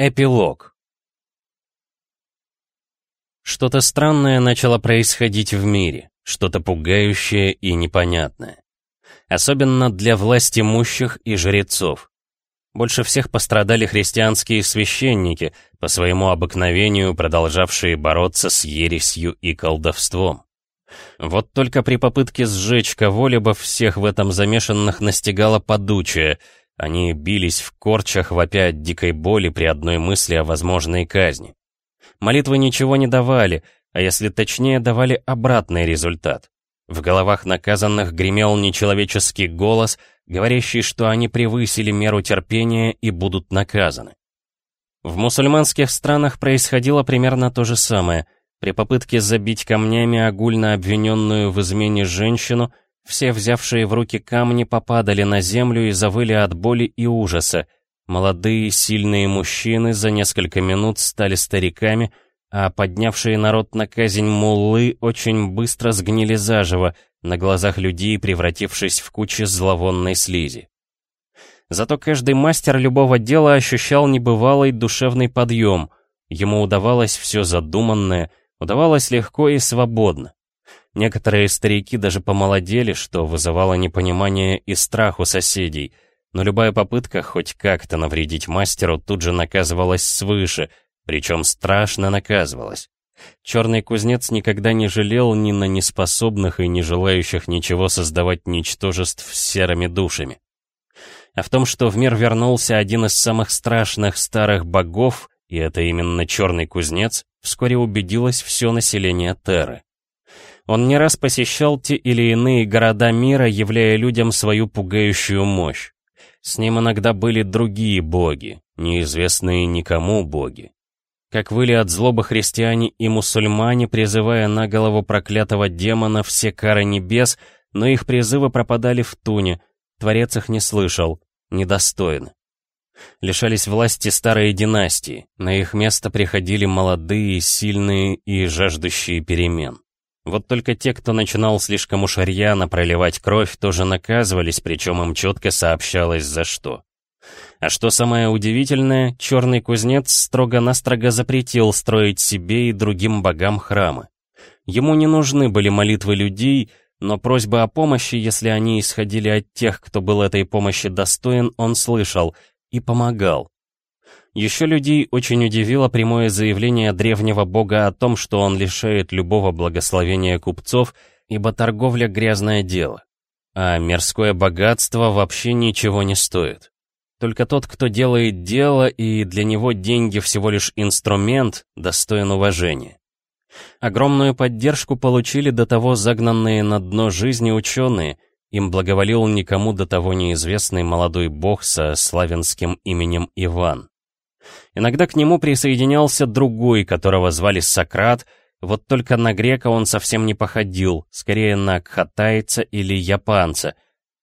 Эпилог Что-то странное начало происходить в мире, что-то пугающее и непонятное. Особенно для власть имущих и жрецов. Больше всех пострадали христианские священники, по своему обыкновению продолжавшие бороться с ересью и колдовством. Вот только при попытке сжечь кого-либо всех в этом замешанных настигало подучие — они бились в корчах, вопя от дикой боли при одной мысли о возможной казни. Молитвы ничего не давали, а если точнее, давали обратный результат. В головах наказанных гремел нечеловеческий голос, говорящий, что они превысили меру терпения и будут наказаны. В мусульманских странах происходило примерно то же самое. При попытке забить камнями огульно обвиненную в измене женщину – все взявшие в руки камни попадали на землю и завыли от боли и ужаса. Молодые, сильные мужчины за несколько минут стали стариками, а поднявшие народ на казнь муллы очень быстро сгнили заживо, на глазах людей превратившись в кучи зловонной слизи. Зато каждый мастер любого дела ощущал небывалый душевный подъем. Ему удавалось все задуманное, удавалось легко и свободно. Некоторые старики даже помолодели, что вызывало непонимание и страх у соседей, но любая попытка хоть как-то навредить мастеру тут же наказывалась свыше, причем страшно наказывалась. Черный кузнец никогда не жалел ни на неспособных и не желающих ничего создавать ничтожеств с серыми душами. А в том, что в мир вернулся один из самых страшных старых богов, и это именно черный кузнец, вскоре убедилось все население Терры. Он не раз посещал те или иные города мира, являя людям свою пугающую мощь. С ним иногда были другие боги, неизвестные никому боги. Как выли от злобы христиане и мусульмане, призывая на голову проклятого демона все кары небес, но их призывы пропадали в туне, Творец их не слышал, недостойны. Лишались власти старые династии, на их место приходили молодые, сильные и жаждущие перемен. Вот только те, кто начинал слишком уж рьяно проливать кровь, тоже наказывались, причем им четко сообщалось за что. А что самое удивительное, черный кузнец строго-настрого запретил строить себе и другим богам храмы. Ему не нужны были молитвы людей, но просьбы о помощи, если они исходили от тех, кто был этой помощи достоин, он слышал и помогал. Еще людей очень удивило прямое заявление древнего бога о том, что он лишает любого благословения купцов, ибо торговля — грязное дело. А мирское богатство вообще ничего не стоит. Только тот, кто делает дело, и для него деньги всего лишь инструмент, достоин уважения. Огромную поддержку получили до того загнанные на дно жизни ученые, им благоволил никому до того неизвестный молодой бог со славянским именем Иван. Иногда к нему присоединялся другой, которого звали Сократ, вот только на грека он совсем не походил, скорее на кхатайца или японца.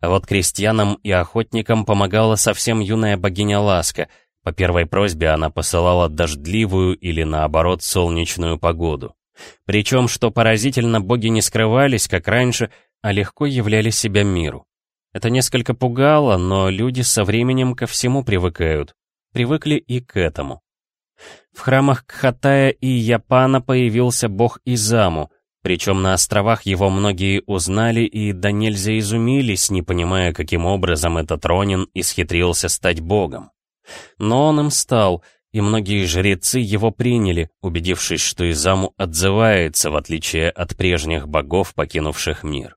А вот крестьянам и охотникам помогала совсем юная богиня Ласка. По первой просьбе она посылала дождливую или наоборот солнечную погоду. Причем, что поразительно, боги не скрывались, как раньше, а легко являли себя миру. Это несколько пугало, но люди со временем ко всему привыкают привыкли и к этому. В храмах Кхатая и Япана появился бог Изаму, причем на островах его многие узнали и до нельзя изумились, не понимая, каким образом этот Ронин исхитрился стать богом. Но он им стал, и многие жрецы его приняли, убедившись, что Изаму отзывается, в отличие от прежних богов, покинувших мир.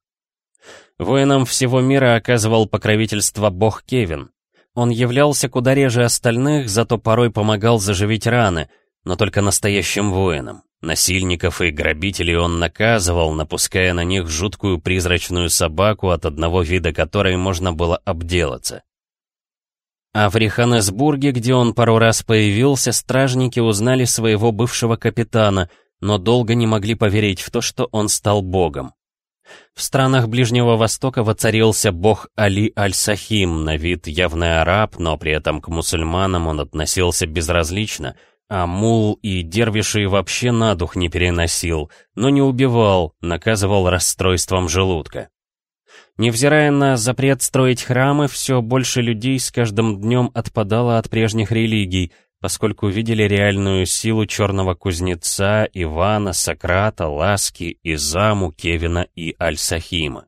Воинам всего мира оказывал покровительство бог Кевин, он являлся куда реже остальных, зато порой помогал заживить раны, но только настоящим воинам. Насильников и грабителей он наказывал, напуская на них жуткую призрачную собаку, от одного вида которой можно было обделаться. А в Риханесбурге, где он пару раз появился, стражники узнали своего бывшего капитана, но долго не могли поверить в то, что он стал богом. В странах Ближнего Востока воцарился бог Али Аль-Сахим, на вид явный араб, но при этом к мусульманам он относился безразлично, а мул и дервиши вообще на дух не переносил, но не убивал, наказывал расстройством желудка. Невзирая на запрет строить храмы, все больше людей с каждым днем отпадало от прежних религий, поскольку видели реальную силу черного кузнеца, Ивана, Сократа, Ласки, Изаму, Кевина и Аль-Сахима.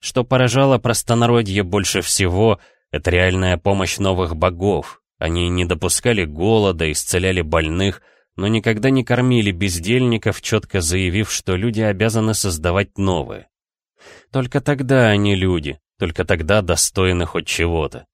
Что поражало простонародье больше всего, это реальная помощь новых богов. Они не допускали голода, исцеляли больных, но никогда не кормили бездельников, четко заявив, что люди обязаны создавать новые. Только тогда они люди, только тогда достойны хоть чего-то.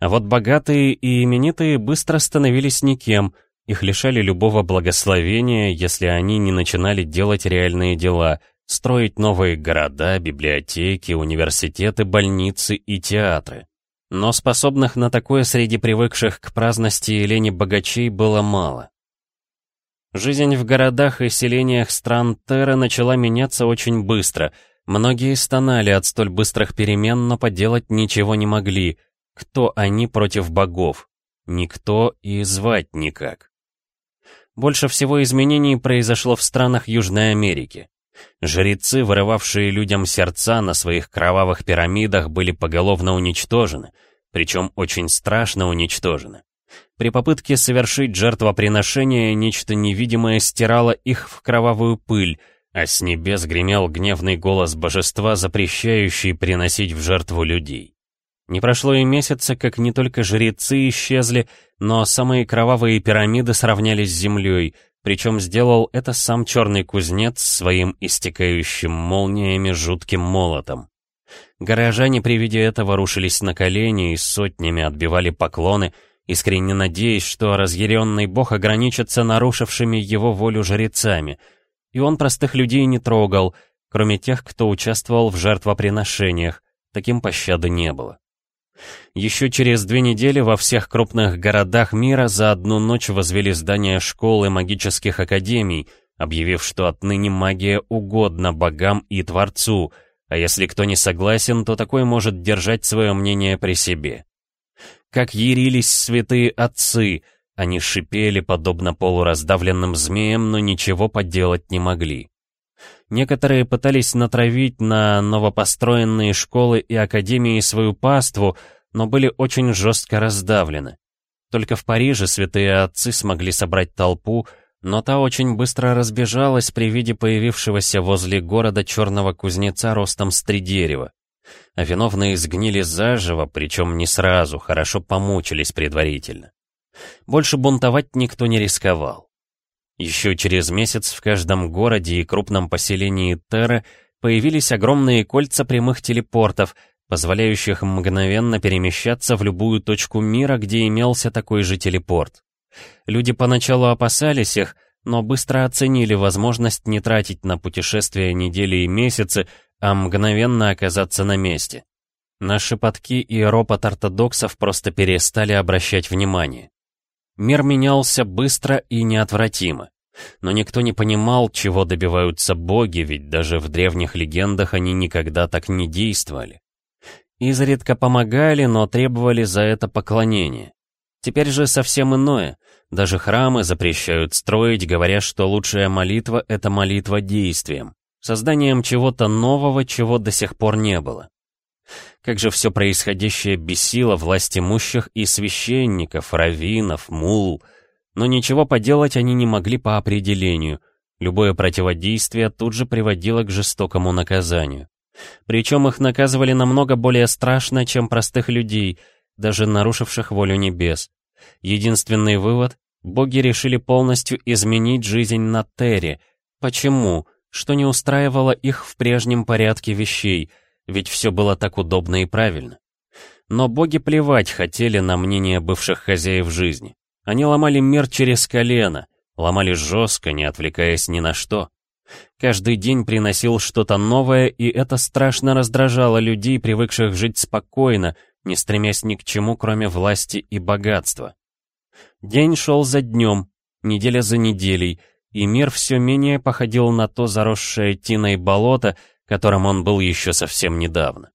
А вот богатые и именитые быстро становились никем, их лишали любого благословения, если они не начинали делать реальные дела, строить новые города, библиотеки, университеты, больницы и театры. Но способных на такое среди привыкших к праздности и лени богачей было мало. Жизнь в городах и селениях стран Терра начала меняться очень быстро. Многие стонали от столь быстрых перемен, но поделать ничего не могли — кто они против богов? Никто и звать никак. Больше всего изменений произошло в странах Южной Америки. Жрецы, вырывавшие людям сердца на своих кровавых пирамидах, были поголовно уничтожены, причем очень страшно уничтожены. При попытке совершить жертвоприношение нечто невидимое стирало их в кровавую пыль, а с небес гремел гневный голос божества, запрещающий приносить в жертву людей. Не прошло и месяца, как не только жрецы исчезли, но самые кровавые пирамиды сравнялись с землей, причем сделал это сам черный кузнец своим истекающим молниями жутким молотом. Горожане при виде этого рушились на колени и сотнями отбивали поклоны, искренне надеясь, что разъяренный бог ограничится нарушившими его волю жрецами. И он простых людей не трогал, кроме тех, кто участвовал в жертвоприношениях, таким пощады не было. Еще через две недели во всех крупных городах мира за одну ночь возвели здания школ и магических академий, объявив, что отныне магия угодна богам и Творцу, а если кто не согласен, то такой может держать свое мнение при себе. Как ярились святые отцы, они шипели, подобно полураздавленным змеям, но ничего поделать не могли. Некоторые пытались натравить на новопостроенные школы и академии свою паству, но были очень жестко раздавлены. Только в Париже святые отцы смогли собрать толпу, но та очень быстро разбежалась при виде появившегося возле города черного кузнеца ростом с три дерева. А виновные сгнили заживо, причем не сразу, хорошо помучились предварительно. Больше бунтовать никто не рисковал. Еще через месяц в каждом городе и крупном поселении Терры появились огромные кольца прямых телепортов, позволяющих мгновенно перемещаться в любую точку мира, где имелся такой же телепорт. Люди поначалу опасались их, но быстро оценили возможность не тратить на путешествия недели и месяцы, а мгновенно оказаться на месте. На шепотки и ропот ортодоксов просто перестали обращать внимание. Мир менялся быстро и неотвратимо. Но никто не понимал, чего добиваются боги, ведь даже в древних легендах они никогда так не действовали. Изредка помогали, но требовали за это поклонения. Теперь же совсем иное. Даже храмы запрещают строить, говоря, что лучшая молитва — это молитва действием, созданием чего-то нового, чего до сих пор не было. Как же все происходящее бесило власть имущих и священников, раввинов, мул. Но ничего поделать они не могли по определению. Любое противодействие тут же приводило к жестокому наказанию. Причем их наказывали намного более страшно, чем простых людей, даже нарушивших волю небес. Единственный вывод — боги решили полностью изменить жизнь на Терре. Почему? Что не устраивало их в прежнем порядке вещей — ведь все было так удобно и правильно. Но боги плевать хотели на мнение бывших хозяев жизни. Они ломали мир через колено, ломали жестко, не отвлекаясь ни на что. Каждый день приносил что-то новое, и это страшно раздражало людей, привыкших жить спокойно, не стремясь ни к чему, кроме власти и богатства. День шел за днем, неделя за неделей, и мир все менее походил на то заросшее тиной болото, которым он был еще совсем недавно.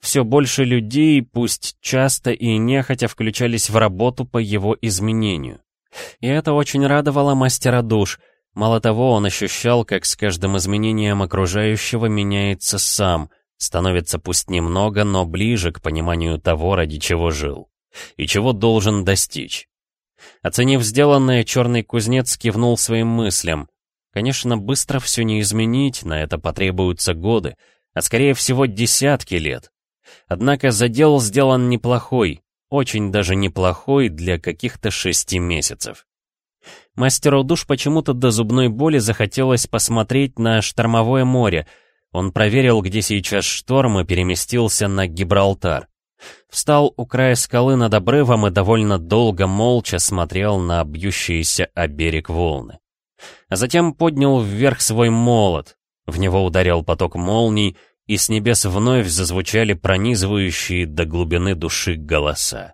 Все больше людей, пусть часто и нехотя, включались в работу по его изменению. И это очень радовало мастера душ. Мало того, он ощущал, как с каждым изменением окружающего меняется сам, становится пусть немного, но ближе к пониманию того, ради чего жил. И чего должен достичь. Оценив сделанное, черный кузнец кивнул своим мыслям. Конечно, быстро все не изменить, на это потребуются годы, а скорее всего десятки лет. Однако задел сделан неплохой, очень даже неплохой для каких-то шести месяцев. Мастеру душ почему-то до зубной боли захотелось посмотреть на штормовое море. Он проверил, где сейчас шторм, и переместился на Гибралтар. Встал у края скалы над обрывом и довольно долго молча смотрел на бьющиеся о берег волны. А затем поднял вверх свой молот. В него ударил поток молний, и с небес вновь зазвучали пронизывающие до глубины души голоса.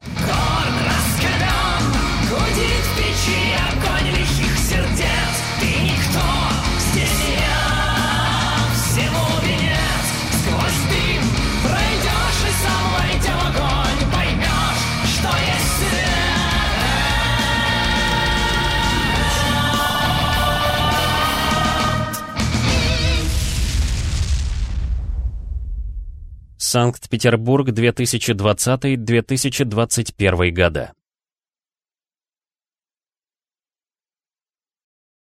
Санкт-Петербург, 2020-2021 года.